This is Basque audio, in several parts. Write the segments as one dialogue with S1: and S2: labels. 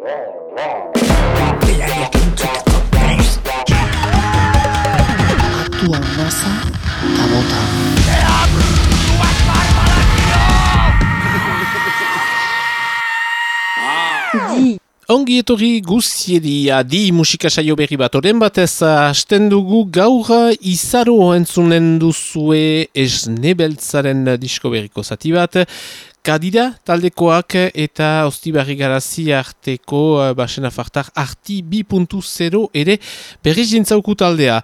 S1: Atua nasa eta bota.
S2: Ongi etorri guztiedi adi musika saio berri bat oren batez hasten dugu gaur izaro entzunen duzue esnebeltzaren disko berriko zati bat. Kadira taldekoak eta ostibarri garazi arteko uh, basen afartar arti 2.0 ere berriz jintzauku taldea.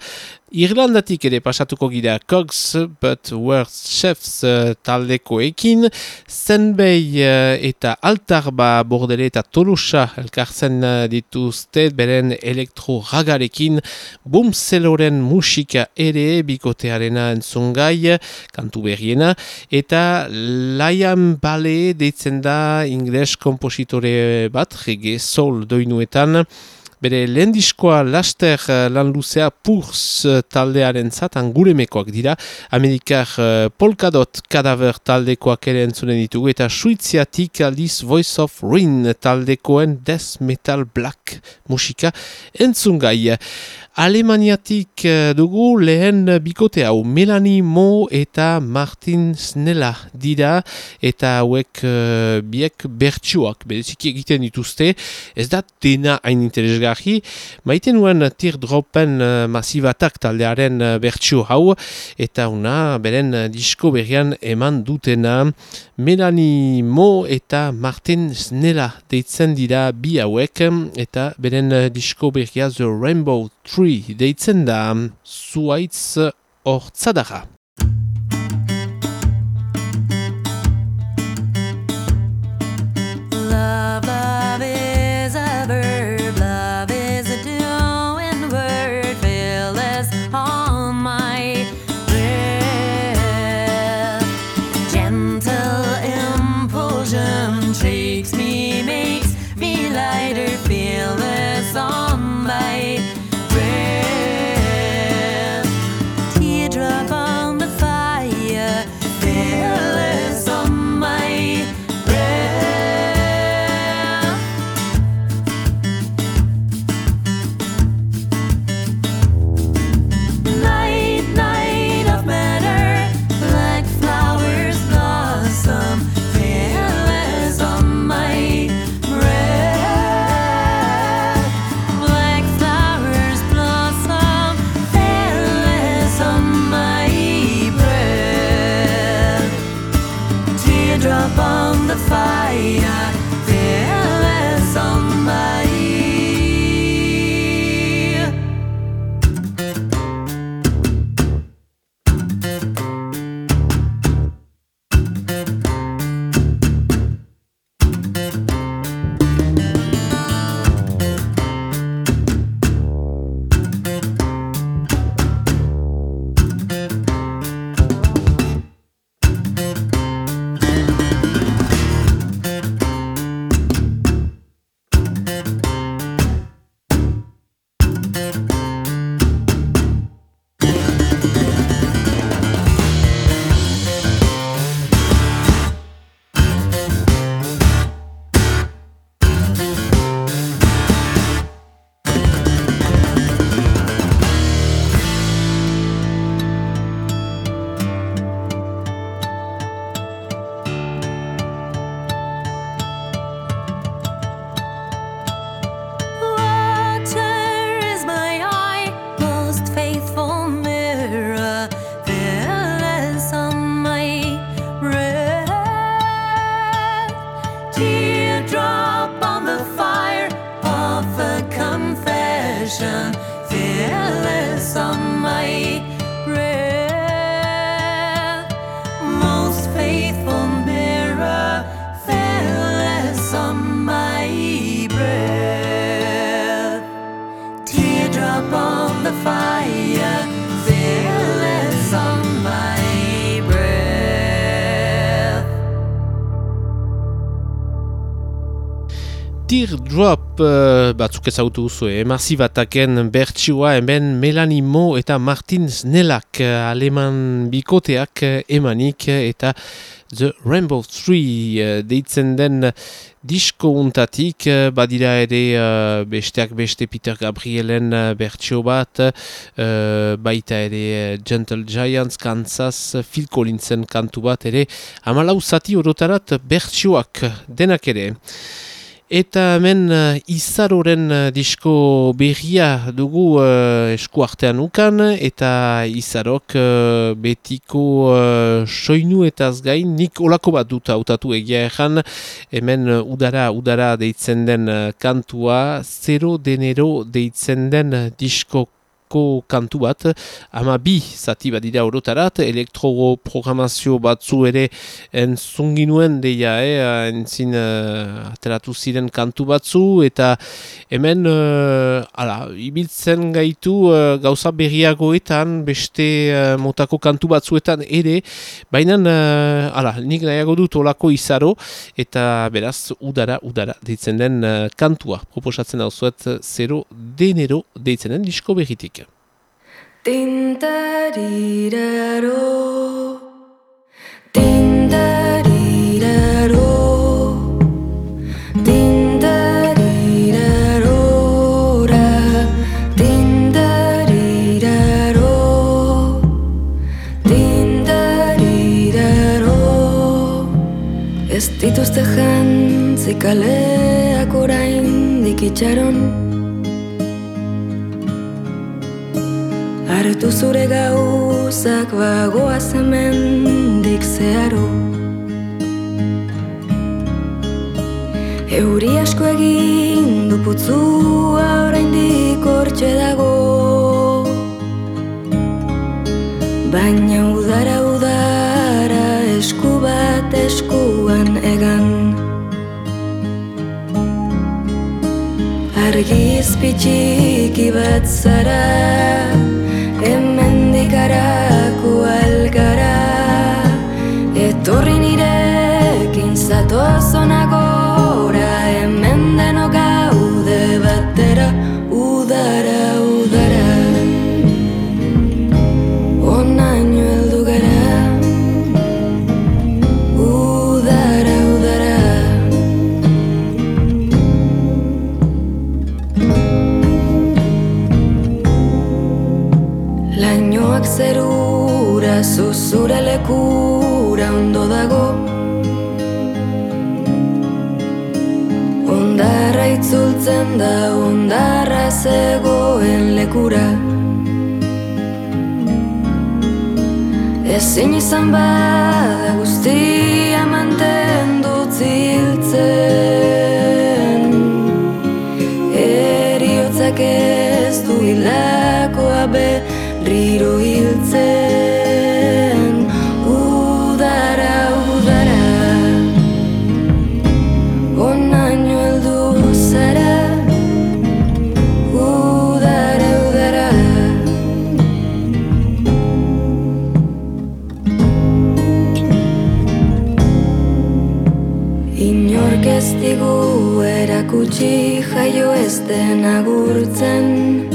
S2: Irlandatik ere pasatuko gira Cogs But Worst Chefs uh, taldekoekin, Zenbei uh, eta Altarba bordele eta Tolusa elkartzen uh, dituzte beren elektro ragarekin, Bumzeloren musika ere bikotearena entzungai, kantu berriena, eta Liam Bale deitzen da ingles kompositore bat, rege sol doinuetan, Bere lehen diskoa laster uh, lan luzea purs uh, taldearen zatan guremekoak dira. Amerikar uh, polkadot kadaver taldekoak ere entzunen ditugu eta suiziatik aldiz Voice of Ruin taldekoen death metal black musika entzungai. Alemaniatik dugu lehen bikote hau Melanie Mo eta Martin Snella dira eta hauek uh, biek bertsuak bereziki egiten dituzte. Ez da dena hain interesgarri interesgarri. Maite nuen teardropen uh, masibatak taldearen uh, bertsio hau, eta una beren uh, disko berrian eman dutena. Melanie Mo eta Martin Snella deitzen dira bi hauek, eta beren uh, disko berria The Rainbow Tree deitzen da zuaitz hortzadara.
S3: Teardrop
S2: uh, batzuk ezautu duzu, eh? Marsibataken bertsioa hemen Melanie Mo eta Martin Snellak aleman bikoteak emanik eta The Rainbow Tree deitzen den disko untatik, badira ere uh, besteak beste Peter Gabrielen bertsio bat, uh, baita ere Gentle Giants, Kansas, Phil Collinsen kantu bat ere, amalau zati orotarat bertsioak denak ere. Eta hemen uh, izaroren uh, disko berria dugu uh, eskuartean ukan, eta izarok uh, betiko uh, soinu eta azgain, nik olako bat dut hautatu egia ezan, hemen uh, udara, udara deitzen den kantua, zero denero deitzen den disko ko kantu bat, ama bi zati bat dira orotarat, elektroprogramazio batzu ere entzunginuen deia, eh, entzin uh, ateratu ziren kantu batzu, eta hemen, uh, ala, ibiltzen gaitu uh, gauza berriagoetan, beste uh, motako kantu batzuetan ere, baina, uh, ala, nik nahiago dut olako izaro, eta beraz, udara, udara, deitzen den uh, kantua, proposatzen hau zuet, zero denero deitzen den disko berritik.
S3: Tintariraro Tintariraro Tintarirarora Tintariraro Tintariraro Ez dituzte jantzi kaleak orain dikitxaron Hartu zure gauzak bagoa zemendik zeharo. Euri asko egin du putzua oraindik hortxe dago. Baina udara udara esku bat eskuan egan. Argiz pitxiki bat zara Hemen zerura, zuzure lekura ondo dago. Ondarra itzultzen da, ondarra zegoen lekura. Ezin izan bada guztia erakutsi jaio ez den agurtzen.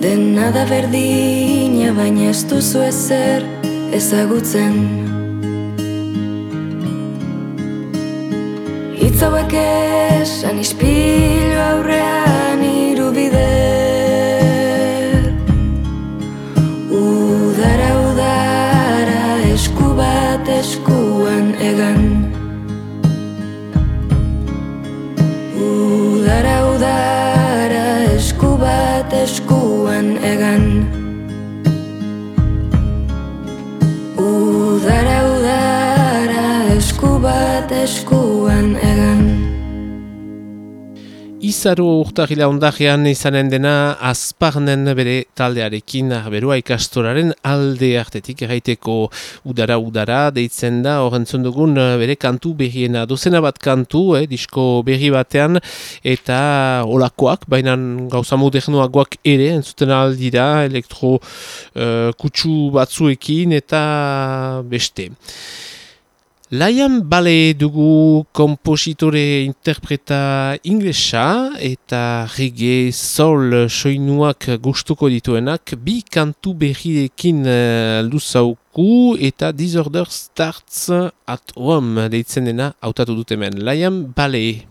S3: Dena da berdina baina ez duzu ezer ezagutzen. Hitz hauek esan ispilu aurrean
S2: Izaro urtahila ondajean izanen dena azparnen bere taldearekin berua ikastoraren alde hartetik erraiteko udara-udara deitzen da horrentzun dugun bere kantu berriena dozena bat kantu, eh, disko berri batean eta olakoak, baina gauza modernoagoak ere entzuten aldira elektro uh, kutsu batzuekin eta beste. Liam Bale dugu kompositore interpreta inglesa eta reggae soul soinuak gustuko dituenak bi kantu berriekin uh, luzauku eta Disorder Starts at Home deitzen dena hautatu dut hemen. Liam Bale.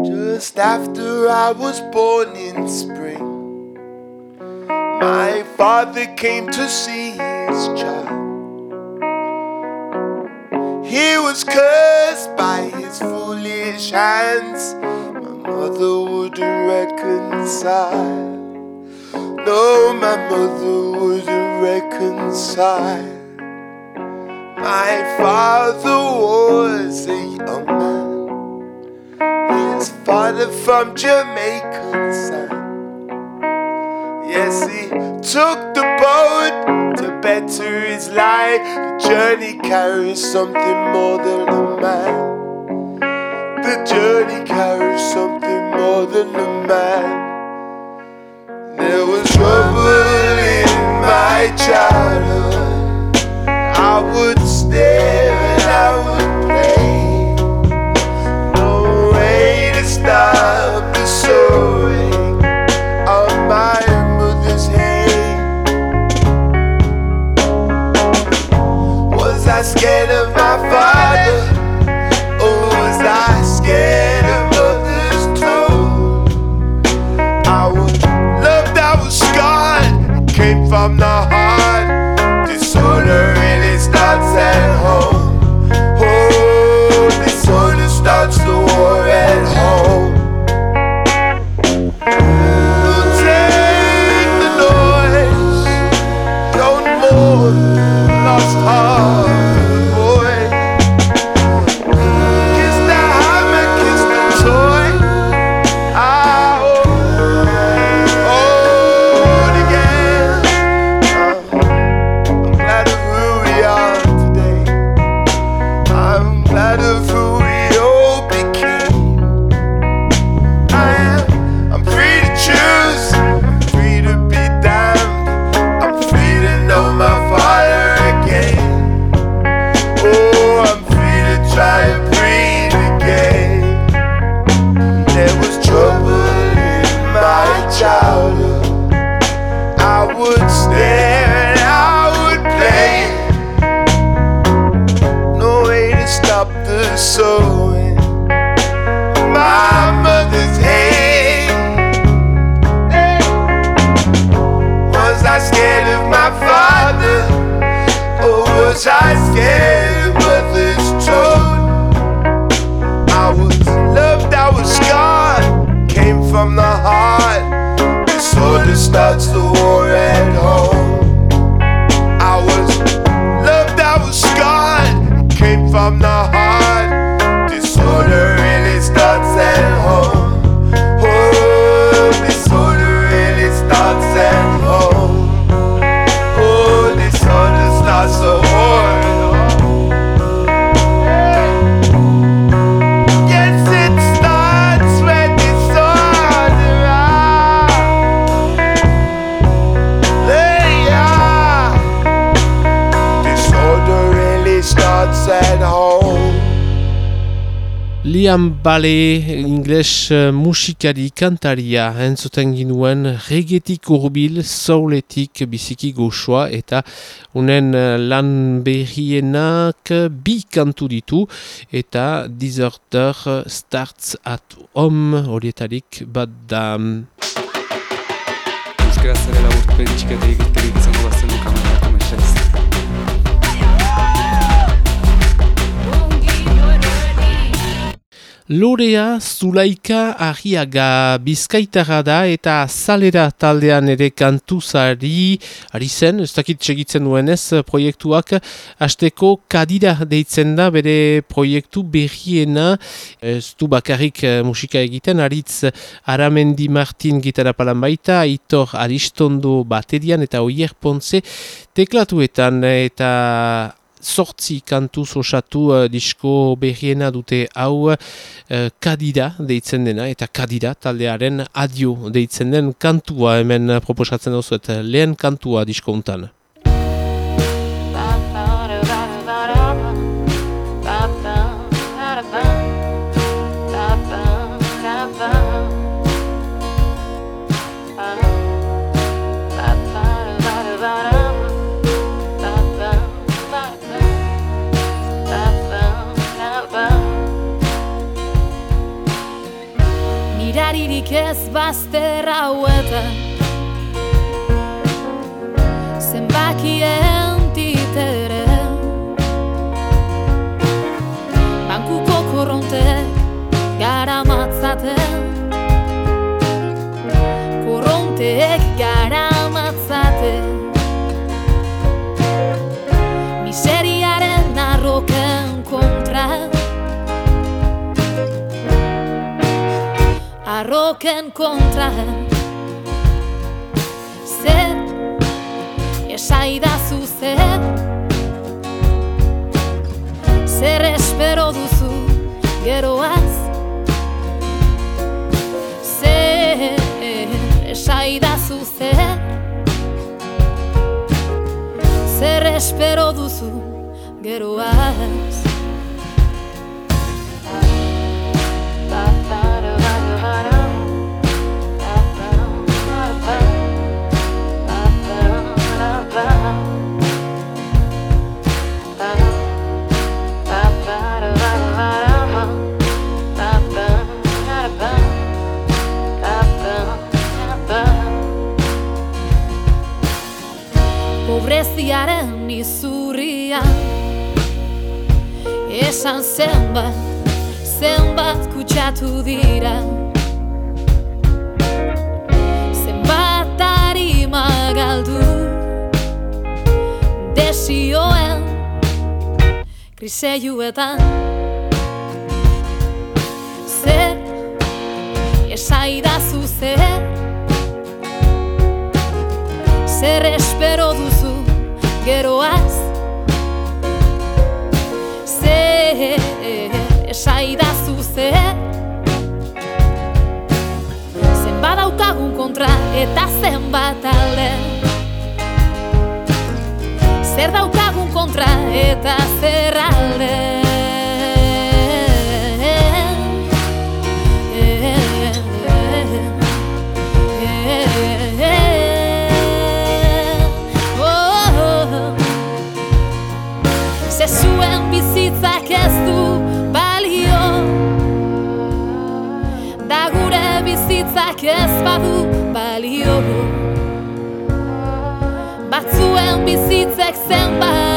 S4: Just after I was born in spring My father came to see his child. He was cursed by his foolish hands. My mother wouldn't reconcile. No, my mother wouldn't reconcile. My father was a young man. His father from Jamaican side. Yes, he took the boat to better his life. The journey carries something more than a man. The journey carries something more than a man. There was trouble in my childhood. I would stare and I would play. No way to stop Was I scared of
S2: Liam Bale, ingles uh, musikari kantaria, entzuten ginuen regetik urbil, souletik biziki goxoa, eta unen uh, lan berrienak bi kantu ditu, eta Deserter Starts at Home horietarik bat da.
S5: Euskara zarela urtpen txiketa egiterik izango bazen du kamerako mesez.
S2: Lorea Zulaika Arriaga bizkaitarra da eta salera taldean ere kantuzari ari zen, ez dakit segitzen duenez proiektuak hasteko kadira deitzen da bere proiektu berriena. Ez du bakarrik eh, musika egiten. Aritz Aramendi Martin gitarra palan baita, Aitor Aristondo baterian eta Oier Pontze teklatuetan. Eta sortzi kantuz osatu uh, disko berriena dute hau uh, kadira deitzen dena eta kadira taldearen adio deitzen den kantua hemen proposatzen duzu eta lehen kantua disko untan.
S6: Afaririk ez bazter hauetan. Zenbakien Arroken kontra Zer Esaidazu zer Zer espero duzu geroaz Zer Esaidazu zer Zer espero duzu geroaz Pobreziaren izurria Esan zenbat, zenbat kutsatu dira. Zenbat harima galdu. Desioen kriseiuetan Zer, esaidazu zer? Zer espero duzu geroaz. Zer esaidazu zer Zenbat daukagun kontra eta zenbat alde? Zer daukagun kontra eta zer alde bizitzak ez badu balio Batzuen bizitzek zenbat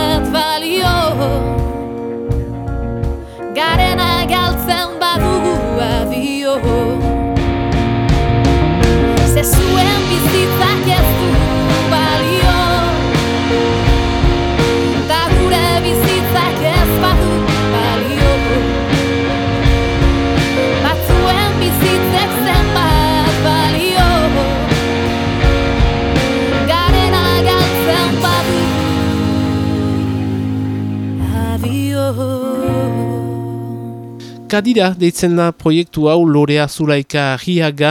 S2: Kadira, deitzen da proiektu hau Lorea Zulaika Riaga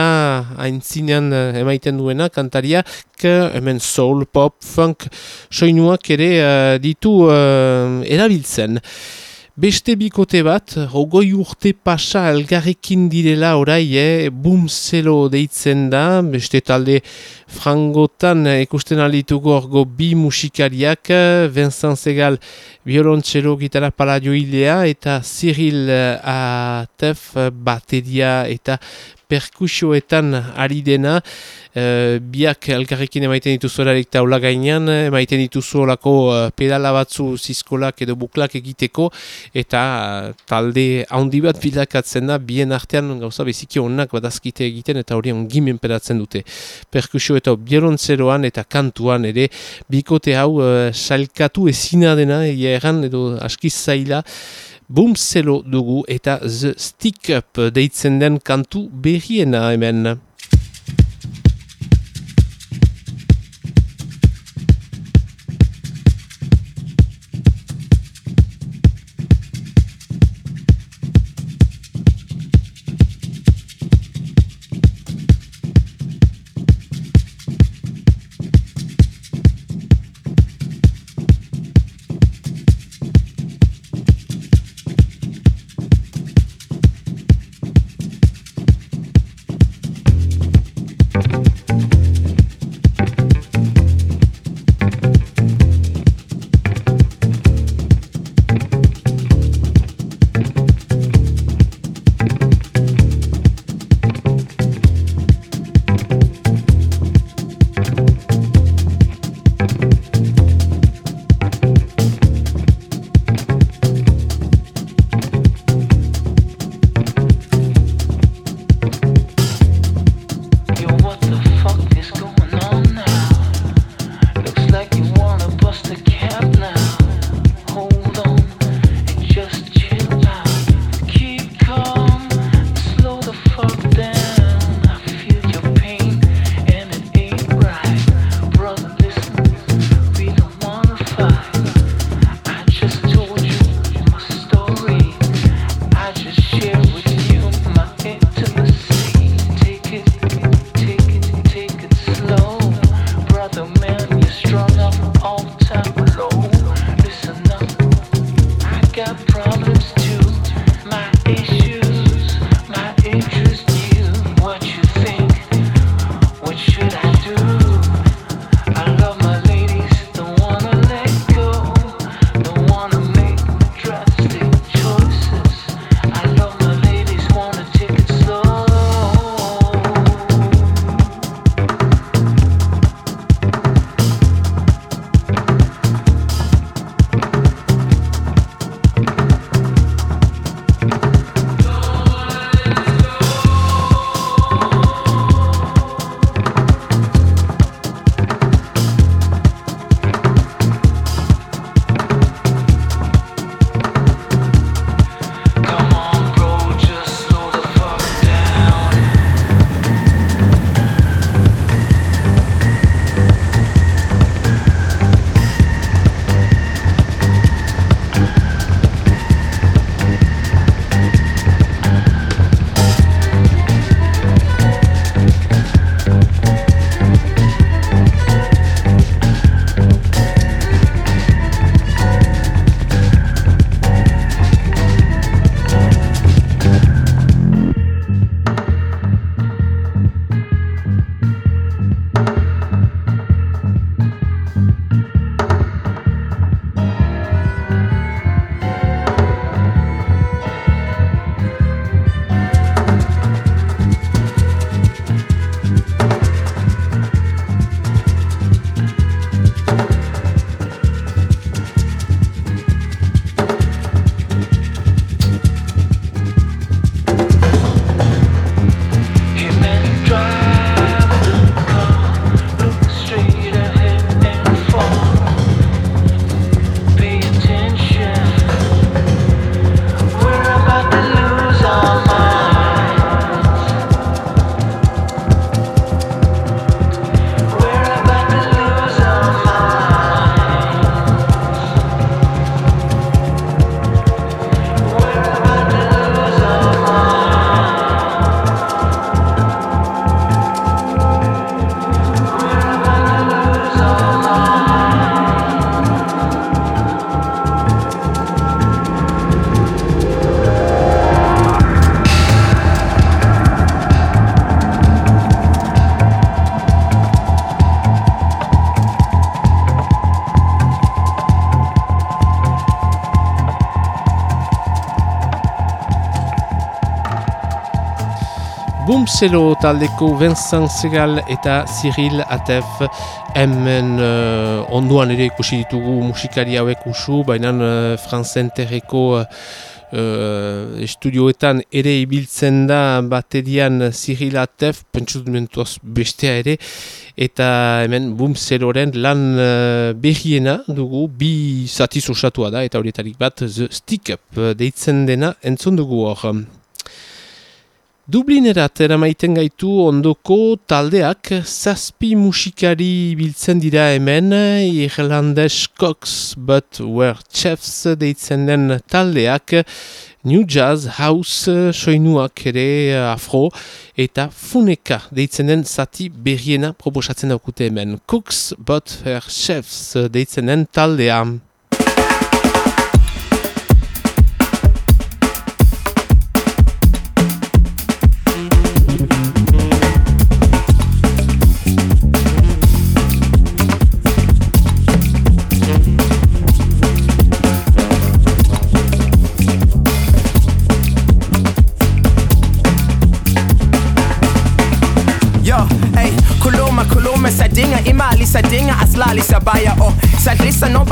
S2: aintzinean eh, emaiten duena kantaria hemen soul, pop, funk soinuak ere eh, ditu eh, erabiltzen. Beste bikote bat, ogoi urte pasa elgarrekin direla orai, eh, boom deitzen da, beste talde frangotan ikusten aldituko orgo bi musikariak, Vincent Segal violoncelo gitarra paladio hilea eta Cyril Atef bateria eta perkusioetan ari dena, eh, biak elkarrekin emaiten dituzu erarik taula gainean, emaiten dituzu olako eh, pedala batzu zizkolak edo buklak egiteko, eta eh, talde handi bat bilakatzen da, bien artean gauza beziki onak badazkite egiten, eta hori ongimen pedatzen dute. Perkusio eta biolontzeroan eta kantuan ere, bikote hau eh, salkatu ezina dena, egia erran edo askiz zaila, Boom zelo dugu eta The Stick Up deitzen den kantu berriena hemen. Boomselo taldeko Vincent Segal eta Cyril Atef. Hemen uh, onduan ere ikusi ditugu musikari hauek usu, baina uh, franzen terreko uh, estudioetan ere ibiltzen da baterian Cyril Atef, pentsut bestea ere, eta hemen Boomseloren lan uh, behiena dugu, bi zatiz osatua da, eta horietarik bat The Stick Up. Deitzen dena entzun dugu hor. Dublinerat eramaiten gaitu ondoko taldeak zazpi musikari biltzen dira hemen Irlandes Cox but were chefs deitzen den taldeak New Jazz House soinuak ere afro eta funeka deitzen den zati berriena proposatzen daukute hemen Cooks but were chefs deitzen den taldean.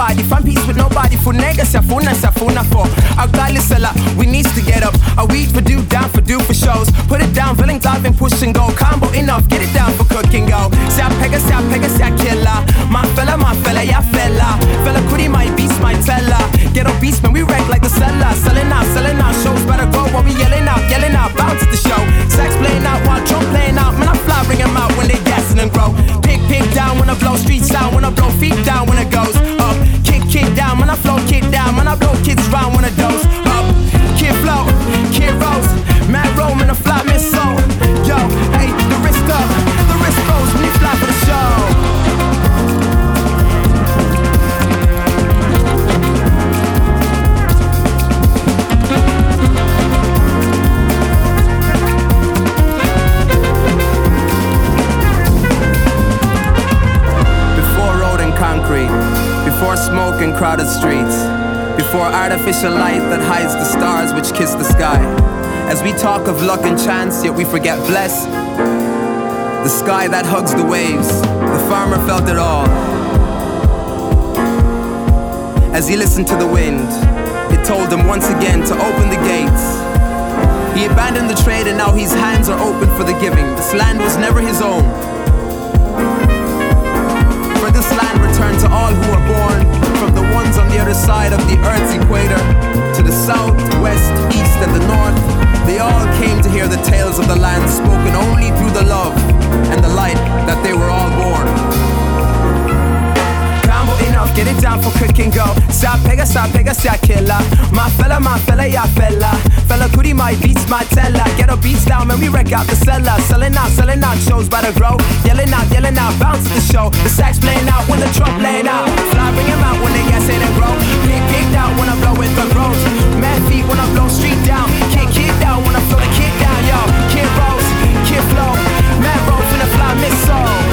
S7: Nobody. Find peace with nobody niggas safuna safuna for. Agalisala we needs to get up. A week for do down for do for shows? Put it down feeling diving push and go. Combo enough get it down for cooking go. Sa pega sa pega sa killer. My fella my fella ya fella. Fella kuri my beast my tella get up beast man we wreck like the seller. Selling out selling out shows better go. While we yelling out yelling out bounce at the show. Sex playing out while drum playing out. Man I fly bring them out when they gassing and grow. Pick pick down when I blow street sound when I blow feet down when it goes I flow kid down, man, I blow kids round when I dose. Crowded streets. Before artificial light that hides the stars which kiss the sky. As we talk of luck and chance, yet we forget bless. The sky that hugs the waves. The farmer felt it all. As he listened to the wind, it told him once again to open the gates. He abandoned the trade and now his hands are open for the giving. This land was never his own. For this land returned to all who are born on the other side of the earth's equator to the south, west, east, and the north. They all came to hear the tales of the land spoken only through the love and the light that they were all born enough, get it down for quick and go. Sa pega, sa pega, sa killer. My fella, my fella, ya fella. Fella goody, my beats, my teller. Get our beats down, man, we wreck out the cellar. Selling out, selling out, shows by the grow. Yelling out, yelling out, bounce the show. The sax playing out when the drum playing out. Fly, bring him out when they get in and grow. Pick, pick down when I blow with the rose. Mad feet when I blow street down. Kick, kick down when I flow the kick down, yo. Kid rose, kid flow. Mad rose in the fly missile. Yo,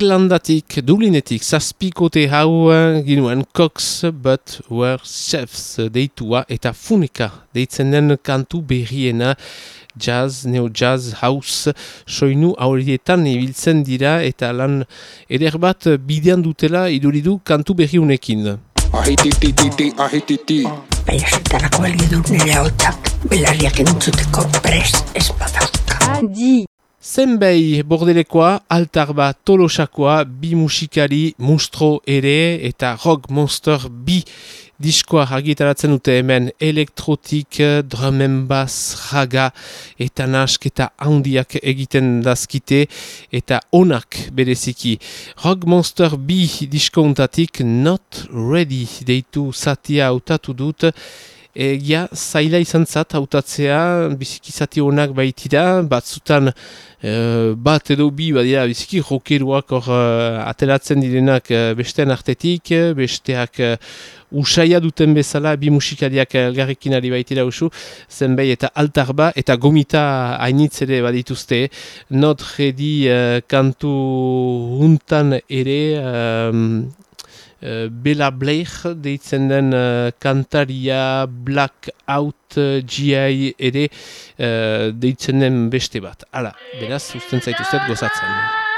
S2: Irlandatik, Dublinetik, zazpikote hau eh, ginuen Cox But Were Chefs deitua eta funika deitzen den kantu berriena jazz, neo-jazz, house, soinu horietan ibiltzen dira eta lan eder bat bidean dutela iduridu kantu berriunekin.
S8: Ahititititi, ahititi.
S9: Baina du nire hotak, belarriak entzuteko prest ez badauka.
S10: Adi!
S2: Zenbei bordelekoa, altarba tolosakoa, bi musikari, mustro ere eta rock monster bi diskoa argitaratzen dute hemen elektrotik, drumen bass, raga eta nask eta handiak egiten dazkite eta onak bereziki. Rock monster bi disko untatik not ready deitu satia hautatu dut Egia, zaila izan zat, hautatzea, biziki zati honak baitira, batzutan e, bat edo bi, badira, biziki rokeruak hor uh, ateratzen direnak uh, bestean artetik, besteak usaia duten bezala, bi musikariak elgarrekin ari baitira usu, zenbei eta altarba, eta gomita hainitz ere badituzte, not uh, kantu huntan ere, Uh, Bela Blair deitzen den kantaria Black Out uh, GI ere deitzen den beste bat. Hala, beraz, usten zaituzet gozatzen.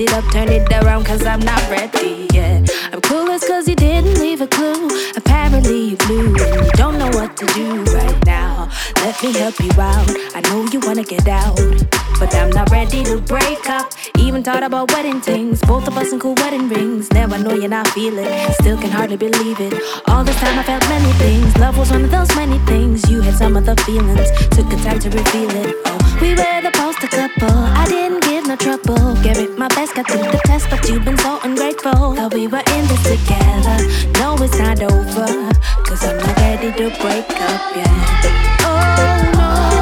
S11: It up, turn it around, cause I'm not ready. Yeah, I'm clueless cause you didn't leave a clue. Apparently you blew and you don't know what to do right now. Let me help you out. I know you wanna get out, but I'm not ready to break up. Thought about wedding things. Both of us in cool wedding rings. Now I know you're not feeling. Still can hardly believe it. All this time I felt many things. Love was one of those many things. You had some of the feelings. Took the time to reveal it. Oh, we were the poster couple. I didn't give no trouble. Gave it my best, got through the test, but you've been so ungrateful. Thought we were in this together. No, it's not over. Cause I'm not ready to break up yet. Oh no,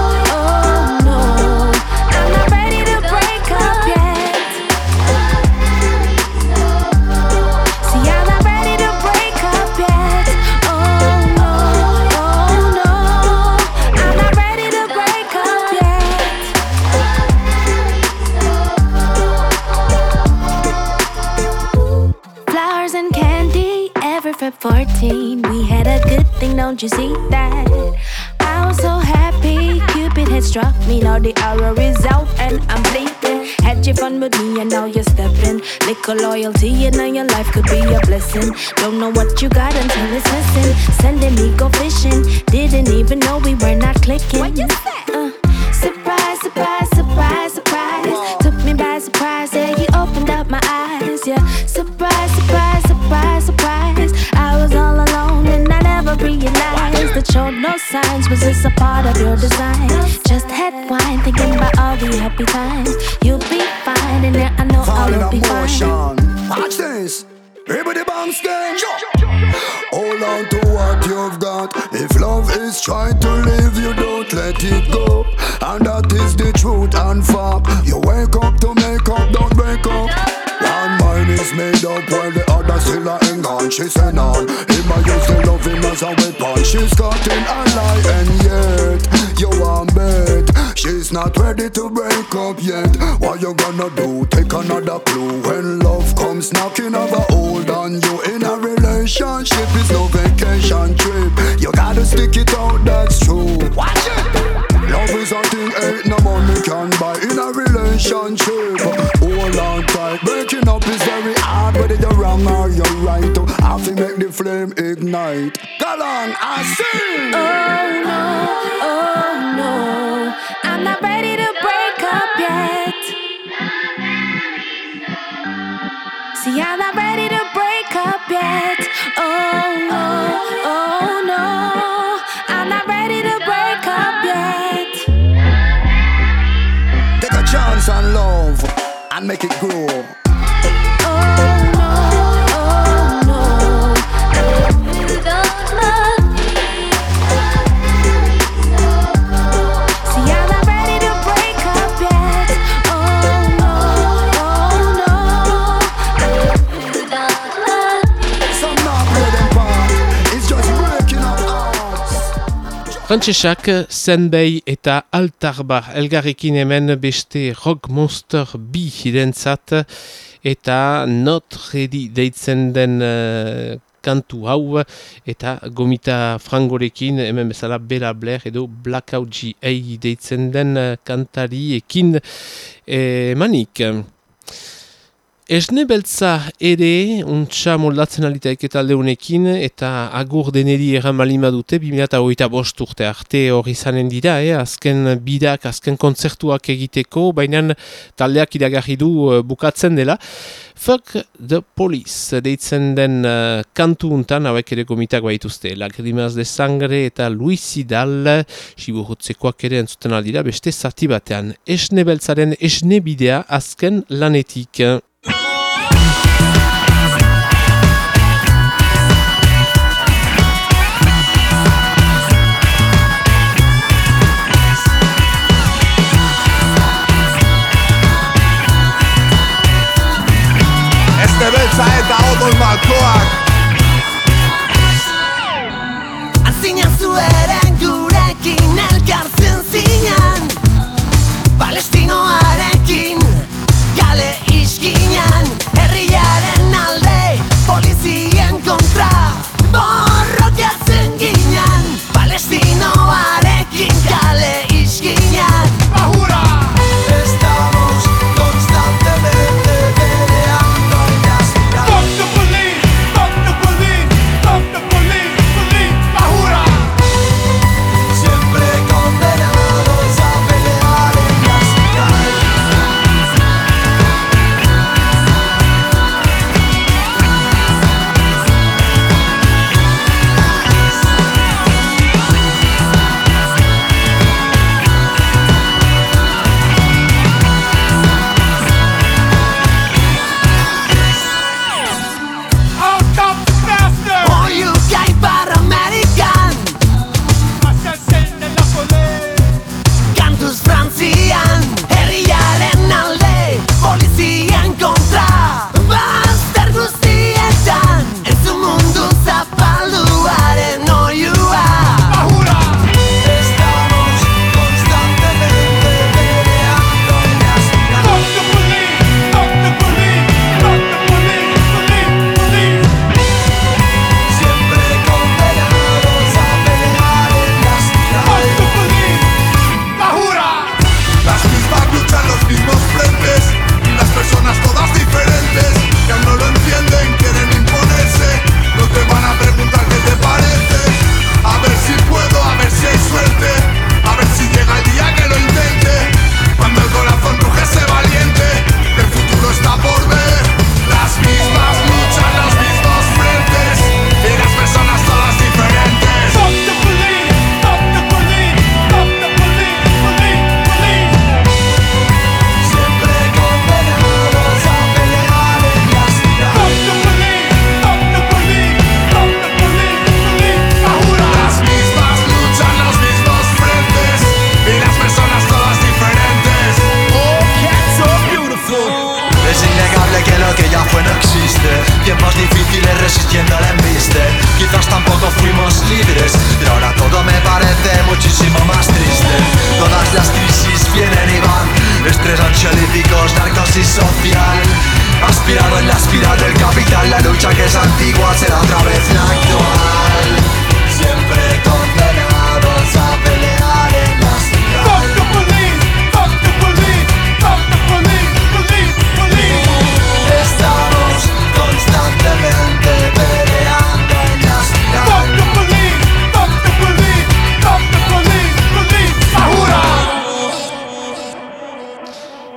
S11: for 14. We had a good thing, don't you see that? I was so happy, Cupid had struck me. Now the arrow is out and I'm bleeding. Had you fun with me and now you're stepping. Little loyalty and now your life could be a blessing. Don't know what you got until it's missing. Sending me go fishing. Didn't even know we were not clicking. What you say? Uh, surprise, surprise, surprise, surprise. Took me by surprise, showed no signs. Was this a part of your design? Just had wine, thinking about all the happy times. You'll be fine, and yeah, I know I will be fine.
S8: Watch this. Everybody bounce then. Hold on to what you've got. If love is trying to leave you, don't let it go. And that is the truth and fact. You wake up to make up, don't break up. One mind is made up while the other still a hang on. She said on. Him I used to love him as a weapon. She's caught in a lie and yet you want bet. She's not ready to break up yet. What you gonna do? Take another clue when love comes knocking over. Hold on, you in a relationship is no vacation trip. You gotta stick it out, that's true. Watch it. Love is a thing ain't no money can buy in a relationship. Hold on tight, breaking up is very hard, whether you're wrong or you're right. Have to make the flame ignite. Go on, I sing.
S11: Oh no, oh no, I'm not ready to break up yet. See, I'm not ready to break up yet. Oh no, oh chance and love and make it grow. Oh.
S2: Frantsesak zenbei eta altarba elgarrekin hemen beste rock monster bi hirentzat eta not ready deitzen den uh, kantu hau eta gomita frangorekin hemen bezala Bela Blair edo Blackout G.A. deitzen den eh, uh, kantariekin e, eh, manik. Manik. Esne beltza ere, untsa moldatzen alitaik eta leunekin, eta agur deneri erran malima dute, 2008 bost urte arte hori izanen dira, eh? azken bidak, azken kontzertuak egiteko, baina taldeak iragarri du uh, bukatzen dela. Fuck the Police, deitzen den uh, kantu untan, hauek ere gomitak baituzte, Lagrimaz de Sangre eta Luizidal, siburutzekoak eh, ere entzuten aldira, beste zati batean. Esne beltzaren esne bidea azken lanetik.
S12: encontrar.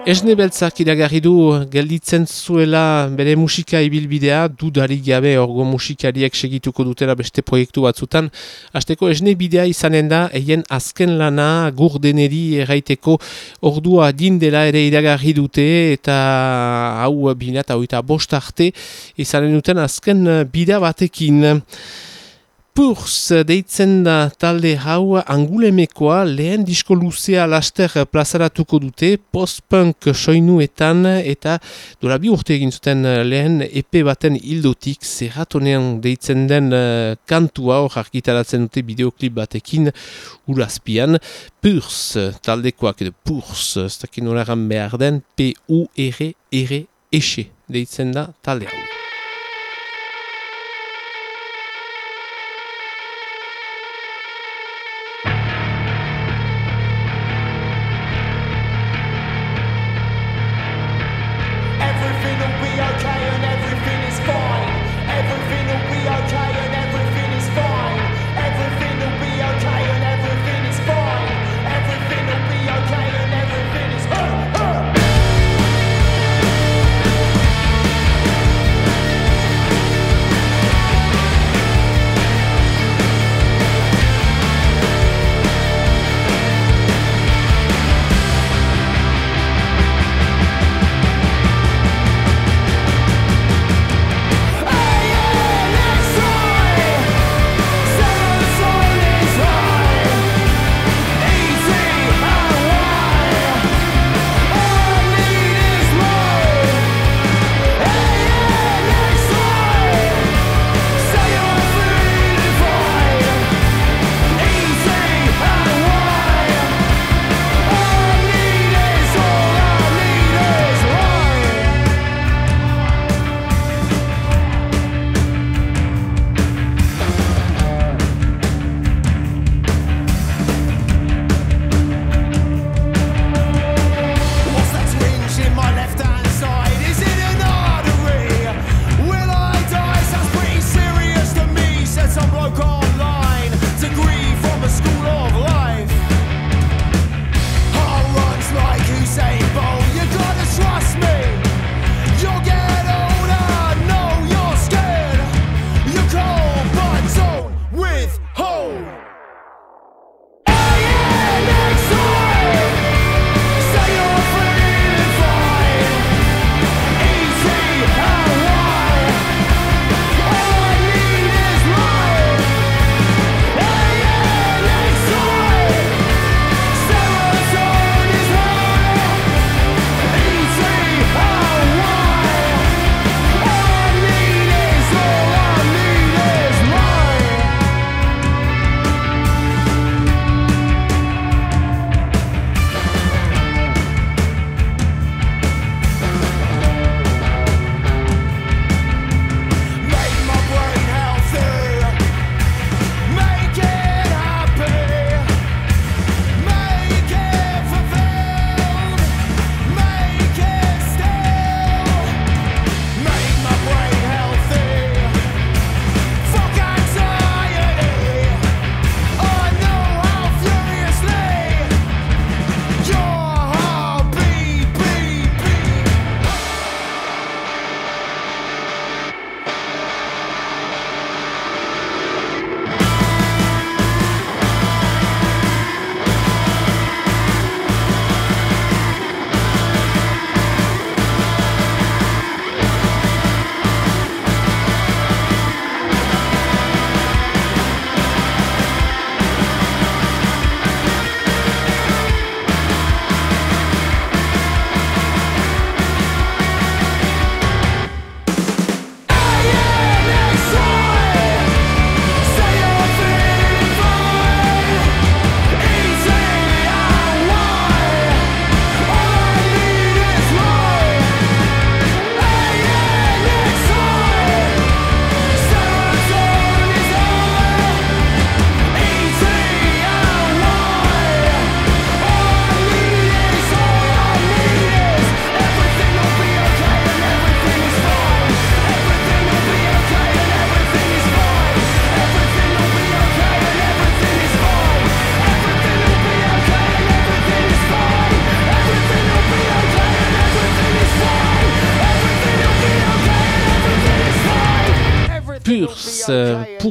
S2: Esne beltzak iragarri du gelditzen zuela bere musika ibilbidea, dudarik gabe orgo musikariek segituko dutela beste proiektu batzutan. Azteko esne bidea izanen da, eien azken lana gurdeneri erraiteko ordua dindela ere iragarri dute eta hau bina eta hau bost arte izanen duten azken bidea batekin. Purs deitzen da talde hau angulemekoa lehen disko luzea laster plazaratuko dute post-punk soinuetan eta dola bi urte egin zuten lehen epe baten hildotik zerratonean deitzen den uh, kantua hor argitaratzen dute bideoklip batekin urazpian. Purs taldekoak edo Purs, ez dakin behar den P-U-R-R-E-S deitzen da talde hau.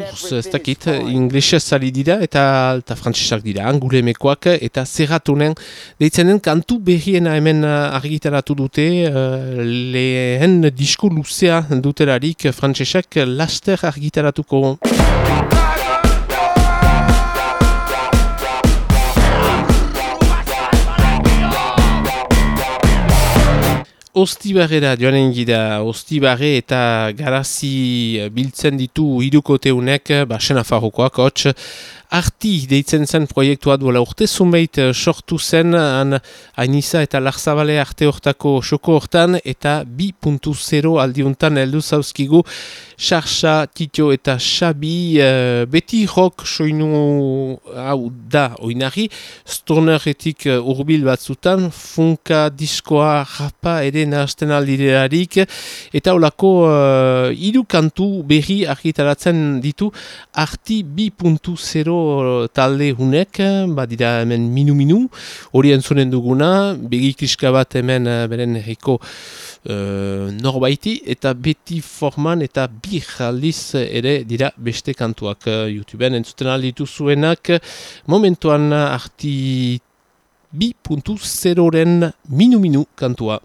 S2: Uh, Purs, ez dakit, inglesez zari dira eta, eta frantzesak dira, angule mekoak eta zerratunen deitzenen kantu berriena hemen argitaratu dute uh, lehen disko luzea duterarik frantzesak laster argitaratuko. Ostibarrera joanen gira, Ostibarre eta garazi biltzen ditu irukoteunek, basen afarrokoak, hotx, arti deitzen zen proiektua duela urte, zumeit eh, sortu zen an, ainiza eta larzabale arte hortako soko hortan eta 2.0 aldiuntan heldu zauzkigu. Sarsa, titio eta xabi uh, beti rok soinu hau da oinari stoneretik eh, urbil batzutan funka, diskoa, rapa ere nahazten aldirearik eta olako uh, idu kantu berri argitaratzen ditu. Arti 2.0 talde hunek, badira hemen minu-minu, hori entzunen duguna, begikriska bat hemen eh, beren heko uh, eh, norbaiti, eta beti forman eta bi jaldiz ere dira beste kantuak uh, YouTubeen entzuten alditu zuenak, momentuan arti 2.0-ren minu-minu kantua.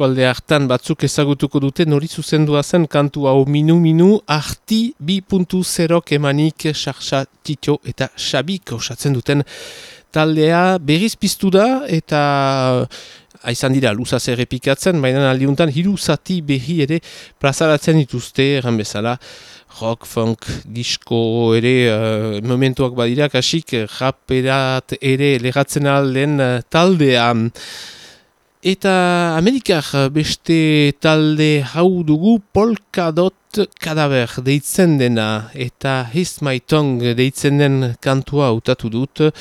S2: Eskualde hartan batzuk ezagutuko dute nori zuzendua zen kantu hau minu minu arti bi puntu zerok emanik sarxa tito eta xabik osatzen duten taldea berriz piztu da eta aizan dira luzaz errepikatzen, baina aldiuntan hiru zati behi ere plazaratzen dituzte, erran bezala rock, funk, disco ere uh, momentuak badira, kasik raperat ere legatzen alden uh, taldea. Eta Amerikar beste talde hau dugu Polkadot Kadaber deitzen dena eta His My Tongue deitzen den kantua utatu dut.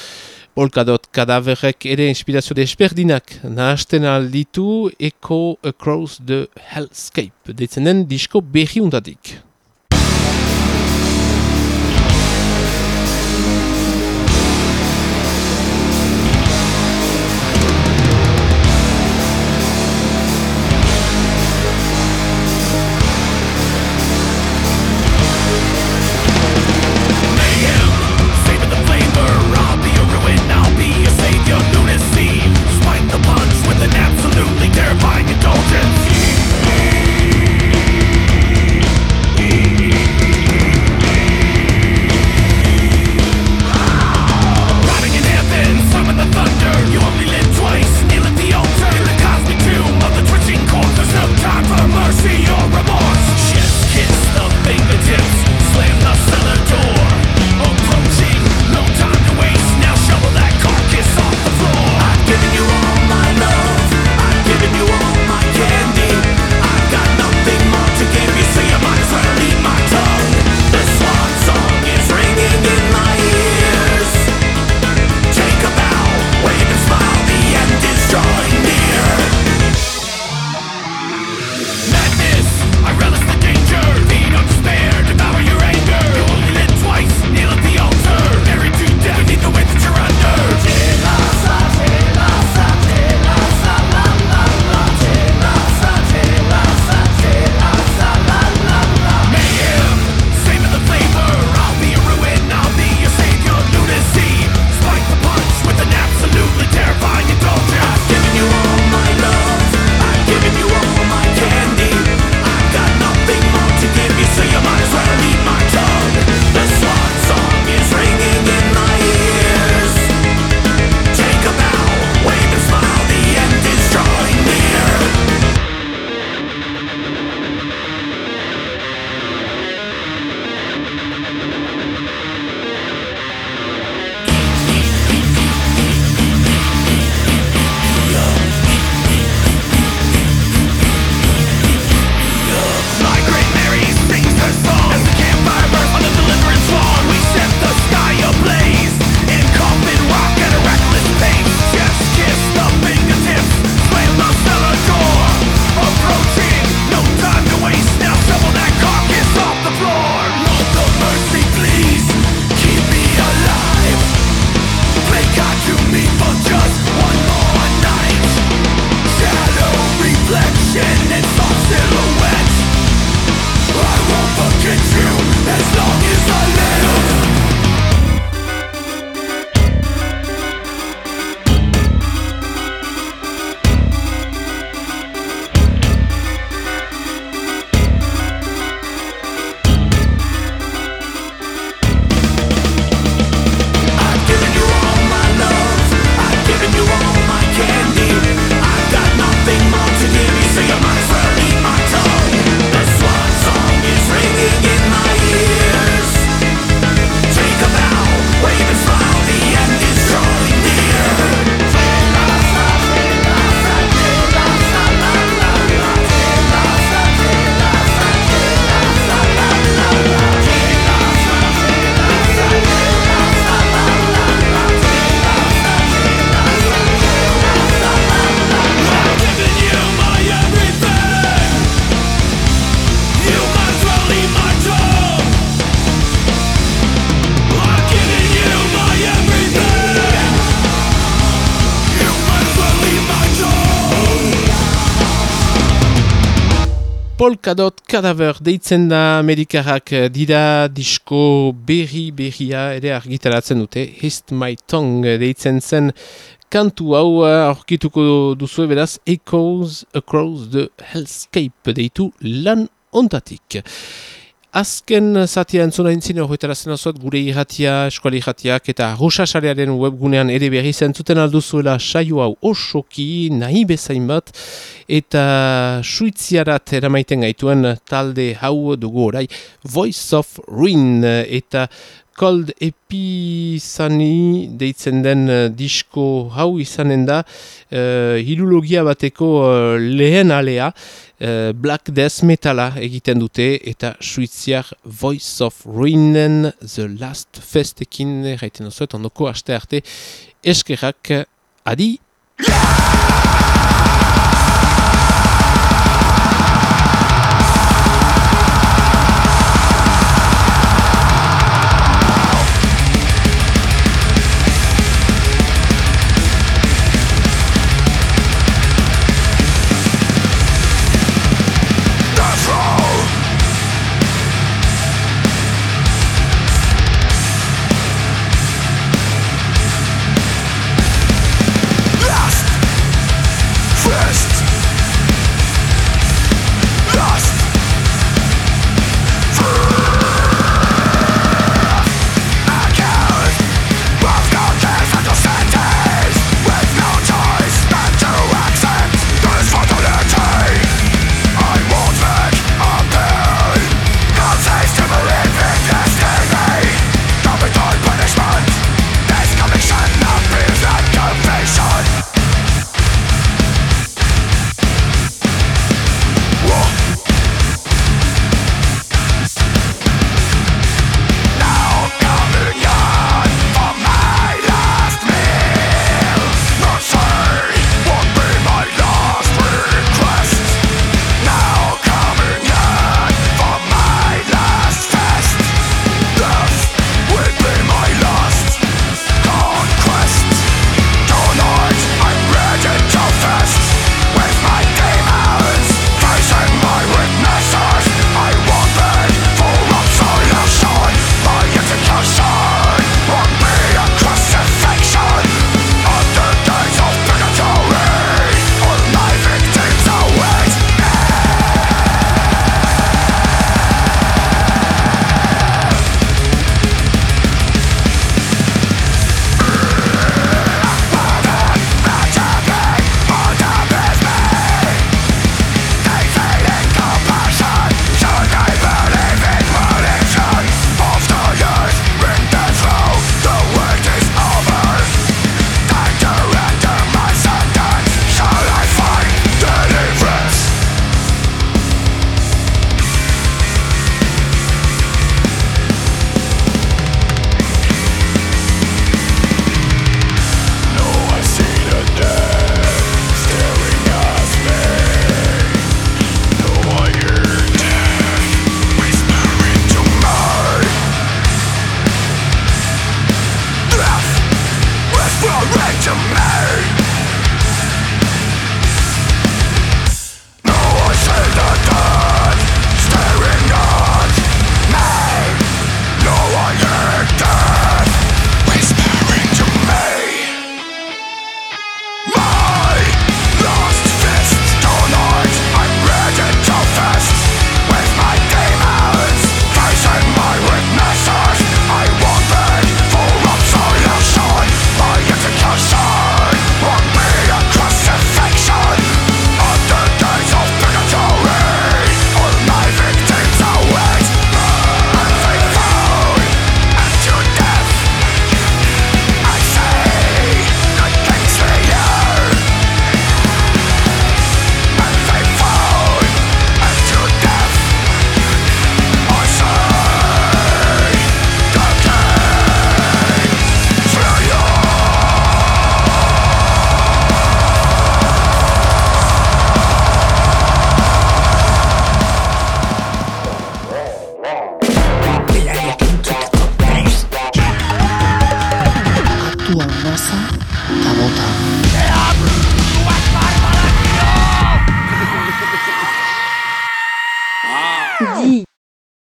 S2: Polkadot Kadaverek ere inspirazio desperdinak nahasten alditu Echo Across the Hellscape deitzen den disko behi Polkadot Cadaver deitzen da Amerikarrak dira disko berri berria ere argitaratzen dute Hist My Tongue deitzen zen kantu hau aurkituko duzu beraz Echoes Across the Hellscape deitu lan ontatik. Azken zatia entzuna intzin horretara zen gure irratia, eskuali irratiak eta rusasarearen webgunean ere berri zentzuten alduzuela saio hau osoki nahi bezain bat eta suitziarat eramaiten gaituen talde hau dugu orai Voice of Ruin eta Cold Epizani deitzen den uh, disko hau izanen da uh, hirulogia bateko uh, lehen alea uh, Black Death Metala egiten dute eta suiziar Voice of Ruinen The Last Festekin gaiten oso eta ondoko aste arte eskerrak adi!